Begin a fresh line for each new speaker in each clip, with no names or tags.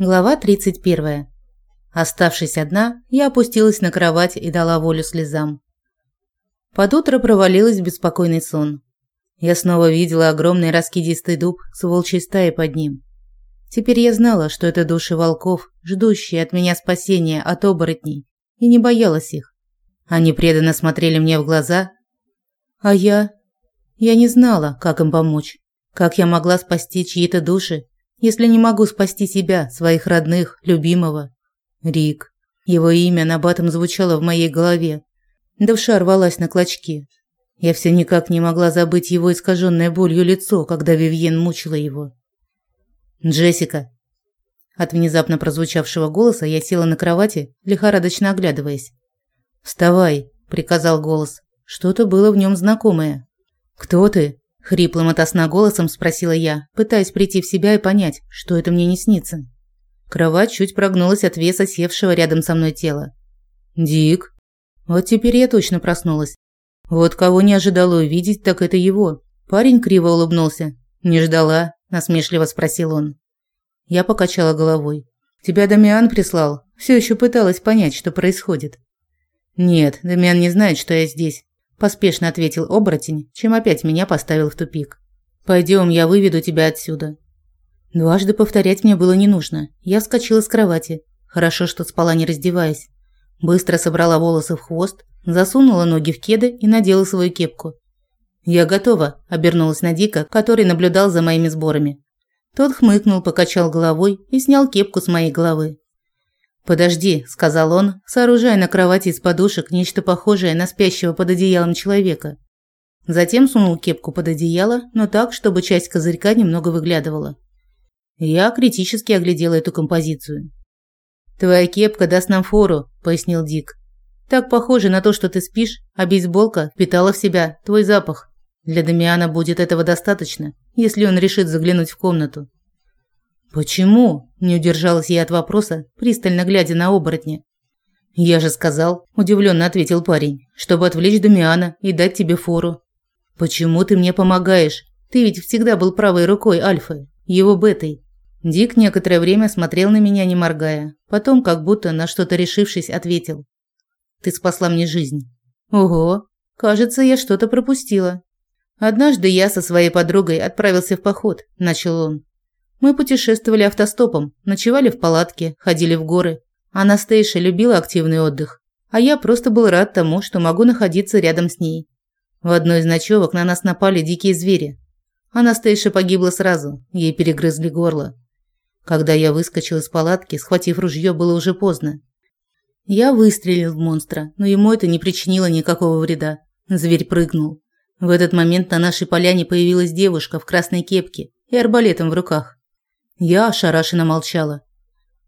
Глава 31. Оставшись одна, я опустилась на кровать и дала волю слезам. Под утро провалилась в беспокойный сон. Я снова видела огромный раскидистый дуб с волчьей стаей под ним. Теперь я знала, что это души волков, ждущие от меня спасения от оборотней, и не боялась их. Они преданно смотрели мне в глаза, а я... Я не знала, как им помочь, как я могла спасти чьи-то души если не могу спасти себя, своих родных, любимого? Рик. Его имя на батом звучало в моей голове. Душа рвалась на клочки. Я все никак не могла забыть его искаженное болью лицо, когда Вивьен мучила его. «Джессика!» От внезапно прозвучавшего голоса я села на кровати, лихорадочно оглядываясь. «Вставай!» – приказал голос. Что-то было в нем знакомое. «Кто ты?» Хриплым от голосом спросила я, пытаясь прийти в себя и понять, что это мне не снится. Кровать чуть прогнулась от веса севшего рядом со мной тела. «Дик!» Вот теперь я точно проснулась. Вот кого не ожидала увидеть, так это его. Парень криво улыбнулся. «Не ждала?» – насмешливо спросил он. Я покачала головой. «Тебя Дамиан прислал?» Все еще пыталась понять, что происходит. «Нет, Дамиан не знает, что я здесь поспешно ответил оборотень, чем опять меня поставил в тупик. Пойдем, я выведу тебя отсюда. Дважды повторять мне было не нужно. Я вскочила с кровати. Хорошо, что спала не раздеваясь. Быстро собрала волосы в хвост, засунула ноги в кеды и надела свою кепку. «Я готова», – обернулась на Дика, который наблюдал за моими сборами. Тот хмыкнул, покачал головой и снял кепку с моей головы. «Подожди», – сказал он, сооружая на кровати из подушек нечто похожее на спящего под одеялом человека. Затем сунул кепку под одеяло, но так, чтобы часть козырька немного выглядывала. Я критически оглядела эту композицию. «Твоя кепка даст нам фору», – пояснил Дик. «Так похоже на то, что ты спишь, а бейсболка впитала в себя твой запах. Для Дамиана будет этого достаточно, если он решит заглянуть в комнату». «Почему?» – не удержалась я от вопроса, пристально глядя на оборотня. «Я же сказал», – удивленно ответил парень, – «чтобы отвлечь Дамиана и дать тебе фору». «Почему ты мне помогаешь? Ты ведь всегда был правой рукой Альфы, его бетой». Дик некоторое время смотрел на меня, не моргая. Потом, как будто на что-то решившись, ответил. «Ты спасла мне жизнь». «Ого, кажется, я что-то пропустила». «Однажды я со своей подругой отправился в поход», – начал он. Мы путешествовали автостопом, ночевали в палатке, ходили в горы. Анастейша любила активный отдых, а я просто был рад тому, что могу находиться рядом с ней. В одной из ночевок на нас напали дикие звери. Анастейша погибла сразу, ей перегрызли горло. Когда я выскочил из палатки, схватив ружье, было уже поздно. Я выстрелил в монстра, но ему это не причинило никакого вреда. Зверь прыгнул. В этот момент на нашей поляне появилась девушка в красной кепке и арбалетом в руках. Я ошарашенно молчала.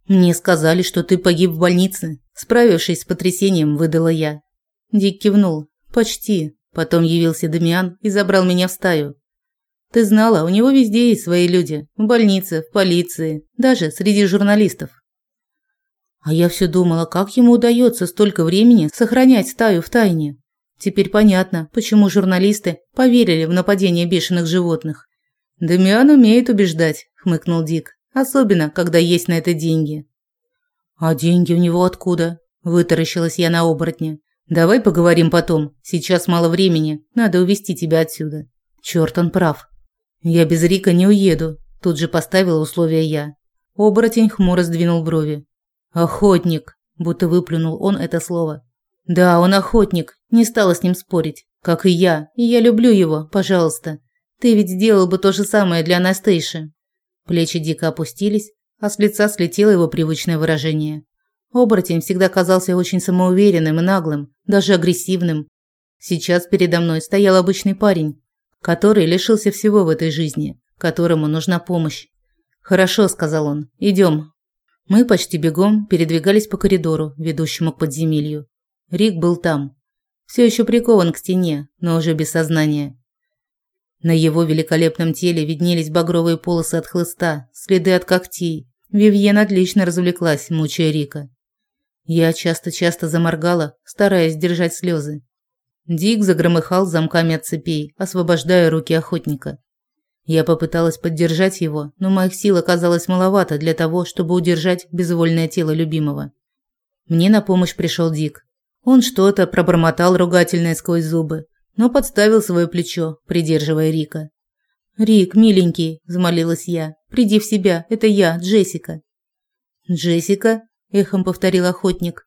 «Мне сказали, что ты погиб в больнице», – справившись с потрясением, выдала я. Дик кивнул. «Почти». Потом явился Дамиан и забрал меня в стаю. «Ты знала, у него везде есть свои люди. В больнице, в полиции, даже среди журналистов». А я все думала, как ему удается столько времени сохранять стаю в тайне. Теперь понятно, почему журналисты поверили в нападение бешеных животных. Дамиан умеет убеждать хмыкнул Дик. Особенно, когда есть на это деньги. А деньги у него откуда? Вытаращилась я на оборотня. Давай поговорим потом. Сейчас мало времени. Надо увести тебя отсюда. Черт, он прав. Я без Рика не уеду. Тут же поставила условие я. Оборотень хмуро сдвинул брови. Охотник, будто выплюнул он это слово. Да, он охотник. Не стала с ним спорить. Как и я. И я люблю его. Пожалуйста. Ты ведь сделал бы то же самое для Анастейши. Плечи дико опустились, а с лица слетело его привычное выражение. Оборотень всегда казался очень самоуверенным и наглым, даже агрессивным. Сейчас передо мной стоял обычный парень, который лишился всего в этой жизни, которому нужна помощь. «Хорошо», – сказал он, – «идем». Мы почти бегом передвигались по коридору, ведущему к подземелью. Рик был там. Все еще прикован к стене, но уже без сознания. На его великолепном теле виднелись багровые полосы от хлыста, следы от когтей. Вивьен отлично развлеклась, мучая Рика. Я часто-часто заморгала, стараясь держать слезы. Дик загромыхал замками от цепей, освобождая руки охотника. Я попыталась поддержать его, но моих сил оказалось маловато для того, чтобы удержать безвольное тело любимого. Мне на помощь пришел Дик. Он что-то пробормотал ругательное сквозь зубы, но подставил свое плечо, придерживая Рика. «Рик, миленький», – взмолилась я, – «приди в себя, это я, Джессика». «Джессика?» – эхом повторил охотник.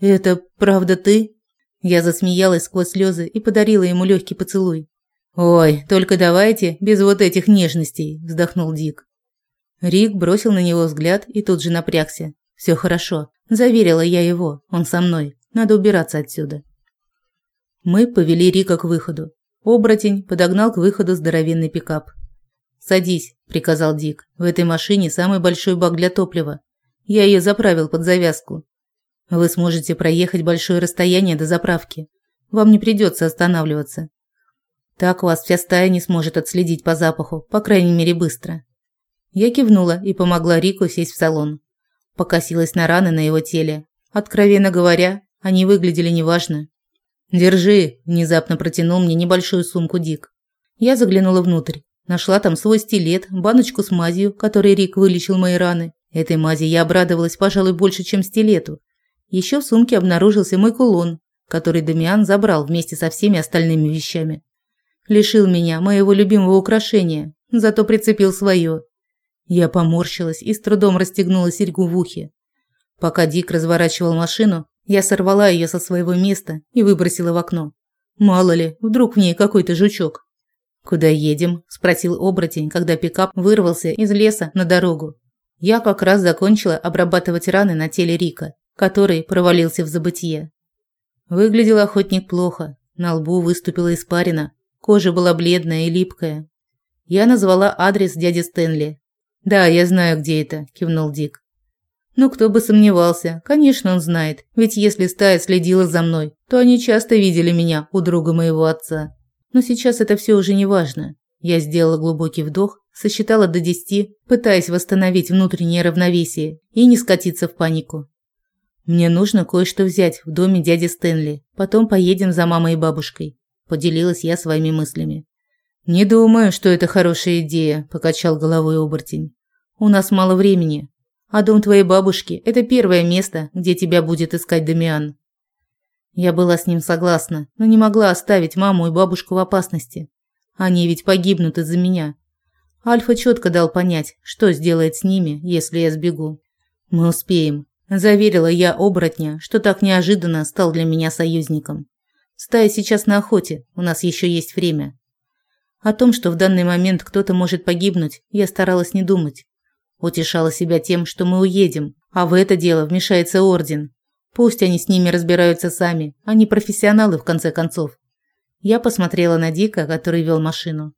«Это правда ты?» Я засмеялась сквозь слезы и подарила ему легкий поцелуй. «Ой, только давайте без вот этих нежностей», – вздохнул Дик. Рик бросил на него взгляд и тут же напрягся. «Все хорошо. Заверила я его. Он со мной. Надо убираться отсюда». Мы повели Рика к выходу. Оборотень подогнал к выходу здоровенный пикап. «Садись», – приказал Дик. «В этой машине самый большой бак для топлива. Я ее заправил под завязку. Вы сможете проехать большое расстояние до заправки. Вам не придется останавливаться. Так вас вся стая не сможет отследить по запаху, по крайней мере, быстро. Я кивнула и помогла Рику сесть в салон. Покосилась на раны на его теле. Откровенно говоря, они выглядели неважно. «Держи», – внезапно протянул мне небольшую сумку Дик. Я заглянула внутрь. Нашла там свой стилет, баночку с мазью, которой Рик вылечил мои раны. Этой мази я обрадовалась, пожалуй, больше, чем стилету. Еще в сумке обнаружился мой кулон, который Дамиан забрал вместе со всеми остальными вещами. Лишил меня моего любимого украшения, зато прицепил свое. Я поморщилась и с трудом расстегнула серьгу в ухе. Пока Дик разворачивал машину, я сорвала ее со своего места и выбросила в окно. Мало ли, вдруг в ней какой-то жучок. «Куда едем?» – спросил оборотень, когда пикап вырвался из леса на дорогу. Я как раз закончила обрабатывать раны на теле Рика, который провалился в забытье. Выглядел охотник плохо. На лбу выступила испарина, кожа была бледная и липкая. Я назвала адрес дяди Стэнли. «Да, я знаю, где это», – кивнул Дик. Ну, кто бы сомневался. Конечно, он знает. Ведь если стая следила за мной, то они часто видели меня у друга моего отца. Но сейчас это все уже не важно. Я сделала глубокий вдох сосчитала до десяти, пытаясь восстановить внутреннее равновесие и не скатиться в панику. Мне нужно кое-что взять в доме дяди Стэнли. Потом поедем за мамой и бабушкой, поделилась я своими мыслями. Не думаю, что это хорошая идея, покачал головой оборотень. У нас мало времени, а дом твоей бабушки это первое место, где тебя будет искать Дамиан. Я была с ним согласна, но не могла оставить маму и бабушку в опасности. Они ведь погибнут из-за меня. Альфа четко дал понять, что сделает с ними, если я сбегу. Мы успеем, заверила я оборотня, что так неожиданно стал для меня союзником. Стая сейчас на охоте, у нас еще есть время. О том, что в данный момент кто-то может погибнуть, я старалась не думать. Утешала себя тем, что мы уедем, а в это дело вмешается орден. Пусть они с ними разбираются сами, они профессионалы в конце концов. Я посмотрела на Дика, который вел машину.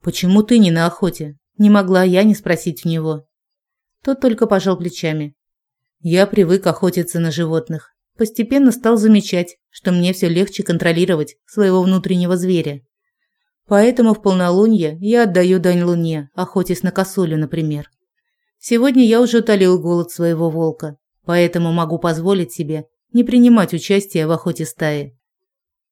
«Почему ты не на охоте?» Не могла я не спросить у него. Тот только пожал плечами. Я привык охотиться на животных. Постепенно стал замечать, что мне все легче контролировать своего внутреннего зверя. Поэтому в полнолуние я отдаю дань луне, охотясь на косулю, например. Сегодня я уже утолил голод своего волка, поэтому могу позволить себе не принимать участие в охоте стаи.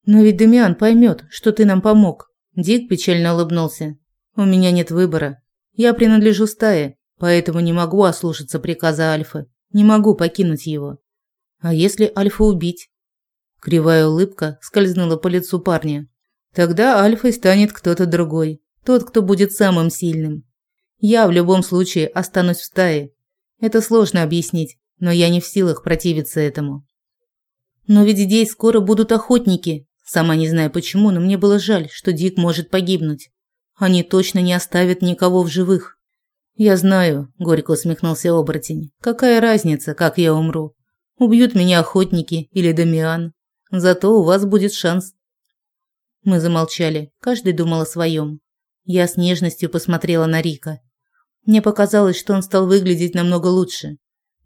Но ведь Демиан поймет, что ты нам помог. Дик печально улыбнулся. У меня нет выбора. Я принадлежу стае, поэтому не могу ослушаться приказа Альфы. Не могу покинуть его. А если Альфа убить? Кривая улыбка скользнула по лицу парня. Тогда Альфой станет кто-то другой. Тот, кто будет самым сильным. Я в любом случае останусь в стае. Это сложно объяснить, но я не в силах противиться этому. Но ведь здесь скоро будут охотники. Сама не знаю почему, но мне было жаль, что Дик может погибнуть. Они точно не оставят никого в живых. Я знаю, горько усмехнулся оборотень. Какая разница, как я умру? Убьют меня охотники или Дамиан. Зато у вас будет шанс. Мы замолчали, каждый думал о своем. Я с нежностью посмотрела на Рика. Мне показалось, что он стал выглядеть намного лучше.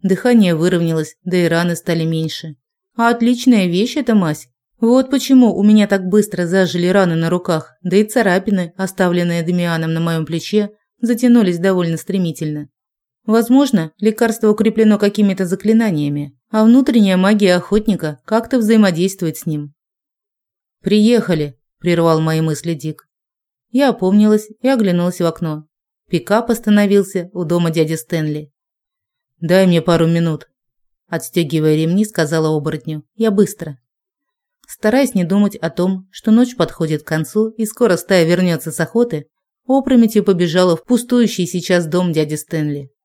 Дыхание выровнялось, да и раны стали меньше. А отличная вещь эта мазь. Вот почему у меня так быстро зажили раны на руках, да и царапины, оставленные Демианом на моем плече, затянулись довольно стремительно. Возможно, лекарство укреплено какими-то заклинаниями, а внутренняя магия охотника как-то взаимодействует с ним. «Приехали», – прервал мои мысли Дик. Я опомнилась и оглянулась в окно. Пикап остановился у дома дяди Стэнли. «Дай мне пару минут», – отстегивая ремни, сказала оборотню. «Я быстро». Стараясь не думать о том, что ночь подходит к концу и скоро стая вернется с охоты, опрометью побежала в пустующий сейчас дом дяди Стэнли.